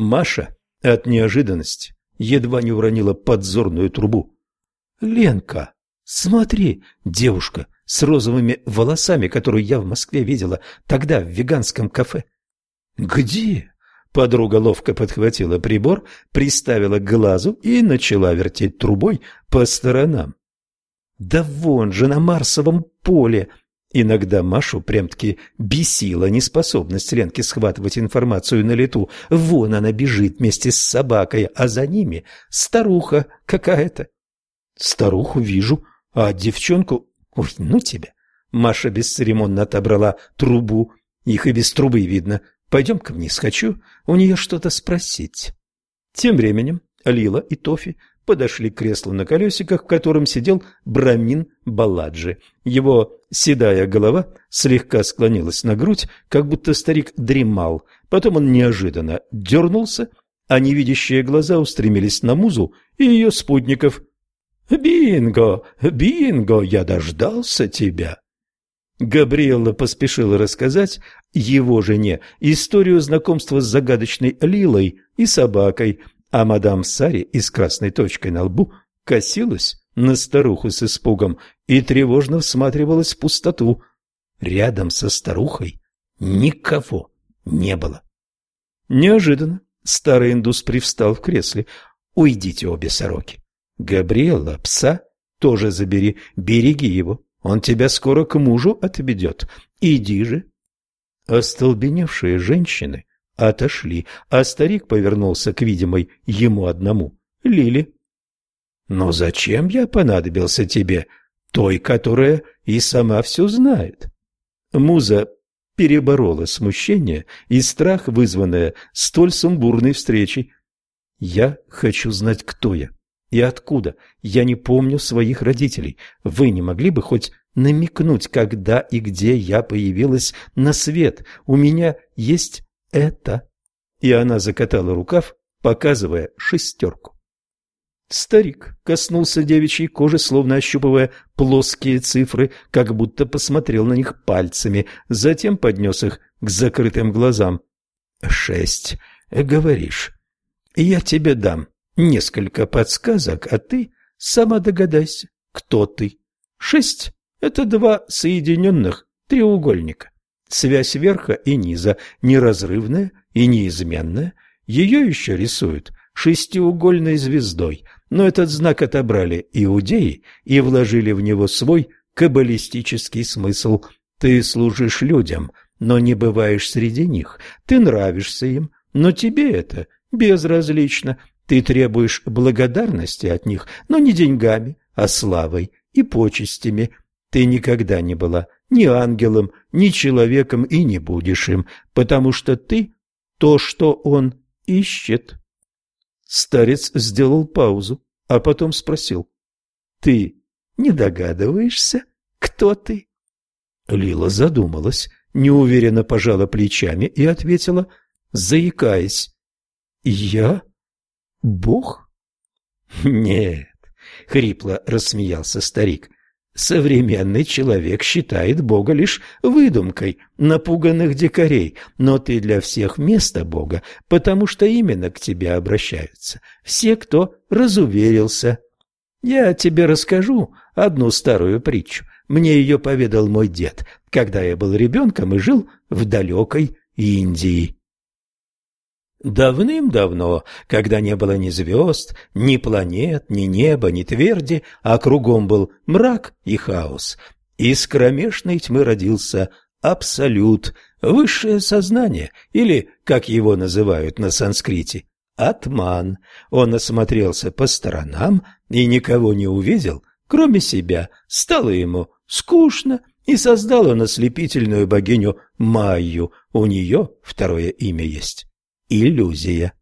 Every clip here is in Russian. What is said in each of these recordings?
Маша от неожиданности едва не уронила подзорную трубу. «Ленка, смотри, девушка с розовыми волосами, которую я в Москве видела тогда в веганском кафе». «Где?» Подруга ловко подхватила прибор, приставила к глазу и начала вертеть трубой по сторонам. «Да вон же, на Марсовом поле!» Иногда Машу прям-таки бесила неспособность Ленки схватывать информацию на лету. Вон она бежит вместе с собакой, а за ними старуха какая-то. Старуху вижу, а девчонку... Ой, ну тебя! Маша бесцеремонно отобрала трубу. Их и без трубы видно. Пойдем-ка вниз, хочу у нее что-то спросить. Тем временем Лила и Тофи подошли к креслу на колесиках, в котором сидел Брамин Баладжи. Его седая голова слегка склонилась на грудь, как будто старик дремал. Потом он неожиданно дернулся, а невидящие глаза устремились на Музу и ее спутников. «Бинго! Бинго! Я дождался тебя!» Габриэлла поспешила рассказать его жене историю знакомства с загадочной Лилой и собакой, а мадам Сари из красной точкой на лбу косилась на старуху с испугом и тревожно всматривалась в пустоту. Рядом со старухой никого не было. Неожиданно старый индус привстал в кресле. «Уйдите обе сороки. Габриэла, пса тоже забери, береги его». Он тебя скоро к мужу отведет. Иди же. Остолбеневшие женщины отошли, а старик повернулся к видимой ему одному, Лили. «Но зачем я понадобился тебе, той, которая и сама все знает?» Муза переборола смущение и страх, вызванное столь сумбурной встречей. «Я хочу знать, кто я. И откуда? Я не помню своих родителей. Вы не могли бы хоть намекнуть, когда и где я появилась на свет? У меня есть это. И она закатала рукав, показывая шестерку. Старик коснулся девичьей кожи, словно ощупывая плоские цифры, как будто посмотрел на них пальцами, затем поднес их к закрытым глазам. «Шесть, говоришь. Я тебе дам несколько подсказок, а ты сама догадайся, кто ты. Шесть – это два соединенных треугольника. Связь верха и низа неразрывная и неизменная. Ее еще рисуют шестиугольной звездой, но этот знак отобрали иудеи и вложили в него свой каббалистический смысл. Ты служишь людям, но не бываешь среди них. Ты нравишься им, но тебе это безразлично. Ты требуешь благодарности от них, но не деньгами, а славой и почестями. Ты никогда не была ни ангелом, ни человеком и не будешь им, потому что ты то, что он ищет. Старец сделал паузу, а потом спросил. Ты не догадываешься, кто ты? Лила задумалась, неуверенно пожала плечами и ответила, заикаясь. Я Бог? Нет, хрипло рассмеялся старик. Современный человек считает Бога лишь выдумкой напуганных дикарей, но ты для всех место Бога, потому что именно к тебе обращаются все, кто разуверился. Я тебе расскажу одну старую притчу. Мне ее поведал мой дед, когда я был ребенком и жил в далекой Индии. Давным-давно, когда не было ни звезд, ни планет, ни неба, ни тверди, а кругом был мрак и хаос, из кромешной тьмы родился абсолют, высшее сознание, или, как его называют на санскрите, атман. Он осмотрелся по сторонам и никого не увидел, кроме себя. Стало ему скучно, и создал он ослепительную богиню Майю. У нее второе имя есть иллюзия.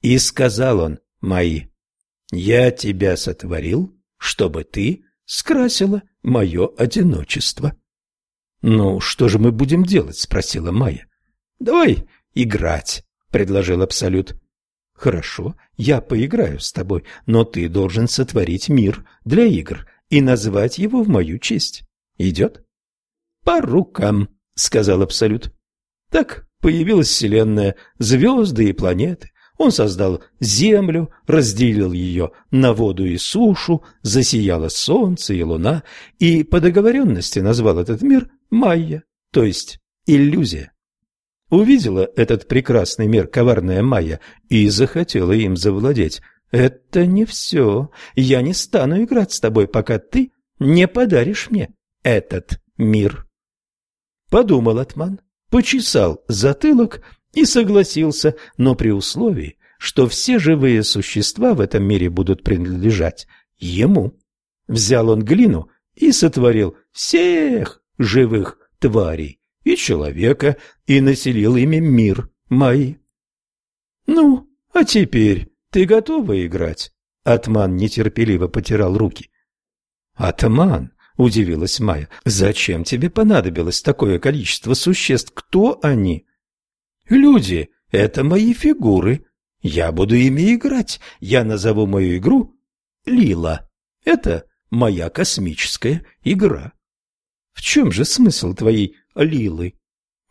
И сказал он мои, я тебя сотворил, чтобы ты скрасила мое одиночество. Ну, что же мы будем делать? спросила Майя. Давай играть, предложил Абсолют. Хорошо, я поиграю с тобой, но ты должен сотворить мир для игр и назвать его в мою честь. Идет? По рукам, сказал Абсолют. Так появилась Вселенная, звезды и планеты, Он создал землю, разделил ее на воду и сушу, засияло солнце и луна, и по договоренности назвал этот мир Майя, то есть иллюзия. Увидела этот прекрасный мир коварная Майя и захотела им завладеть. «Это не все. Я не стану играть с тобой, пока ты не подаришь мне этот мир». Подумал Атман, почесал затылок и согласился, но при условии, что все живые существа в этом мире будут принадлежать ему. Взял он глину и сотворил всех живых тварей и человека, и населил ими мир мои. Ну, а теперь ты готова играть? Атман нетерпеливо потирал руки. Атман, удивилась Майя, зачем тебе понадобилось такое количество существ? Кто они? Люди — это мои фигуры. Я буду ими играть. Я назову мою игру Лила. Это моя космическая игра. В чем же смысл твоей Лилы?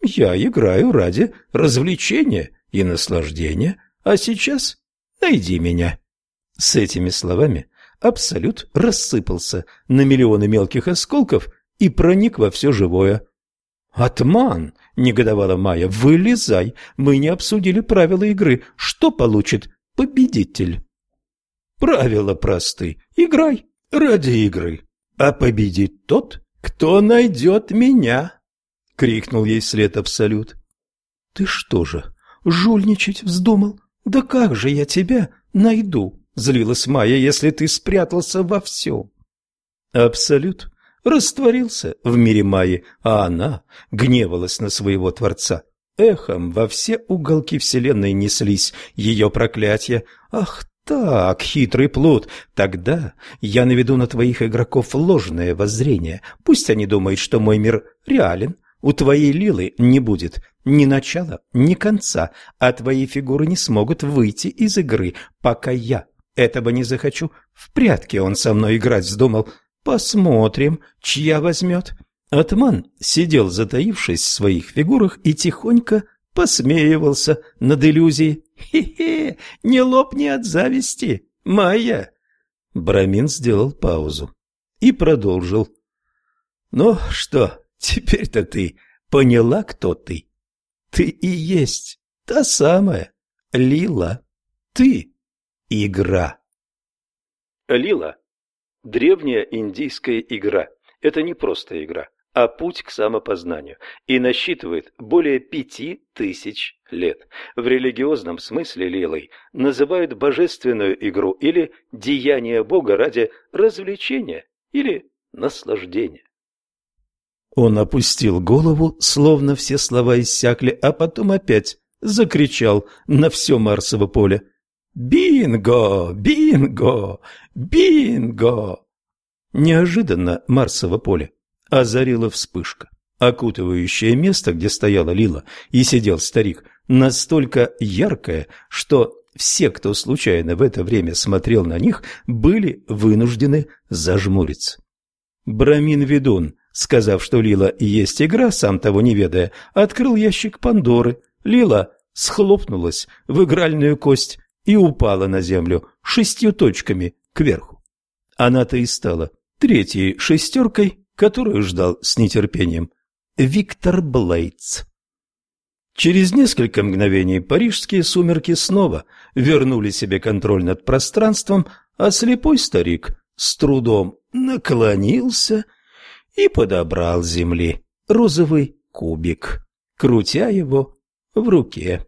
Я играю ради развлечения и наслаждения, а сейчас найди меня. С этими словами Абсолют рассыпался на миллионы мелких осколков и проник во все живое. «Атман!» — негодовала Майя. «Вылезай! Мы не обсудили правила игры. Что получит победитель?» «Правила просты. Играй ради игры. А победит тот, кто найдет меня!» — крикнул ей след Абсолют. «Ты что же, жульничать вздумал? Да как же я тебя найду?» — злилась Майя, — «если ты спрятался во всем?» Абсолют растворился в мире Майи, а она гневалась на своего Творца. Эхом во все уголки вселенной неслись ее проклятия. «Ах так, хитрый плут, тогда я наведу на твоих игроков ложное воззрение. Пусть они думают, что мой мир реален. У твоей Лилы не будет ни начала, ни конца, а твои фигуры не смогут выйти из игры, пока я этого не захочу. В прятки он со мной играть вздумал. Посмотрим, чья возьмет. Атман сидел, затаившись в своих фигурах, и тихонько посмеивался над иллюзией. «Хе-хе, не лопни от зависти, Майя!» Брамин сделал паузу и продолжил. «Ну что, теперь-то ты поняла, кто ты? Ты и есть та самая Лила. Ты — игра». Лила Древняя индийская игра – это не просто игра, а путь к самопознанию, и насчитывает более пяти тысяч лет. В религиозном смысле лилой называют божественную игру или деяние Бога ради развлечения или наслаждения. Он опустил голову, словно все слова иссякли, а потом опять закричал на все Марсово поле. «Бинго! Бинго! Бинго!» Неожиданно Марсово поле озарила вспышка, окутывающая место, где стояла Лила и сидел старик, настолько яркое, что все, кто случайно в это время смотрел на них, были вынуждены зажмуриться. Брамин-ведун, сказав, что Лила есть игра, сам того не ведая, открыл ящик Пандоры. Лила схлопнулась в игральную кость и упала на землю шестью точками кверху. Она-то и стала третьей шестеркой, которую ждал с нетерпением Виктор Блейтс. Через несколько мгновений парижские сумерки снова вернули себе контроль над пространством, а слепой старик с трудом наклонился и подобрал земли розовый кубик, крутя его в руке.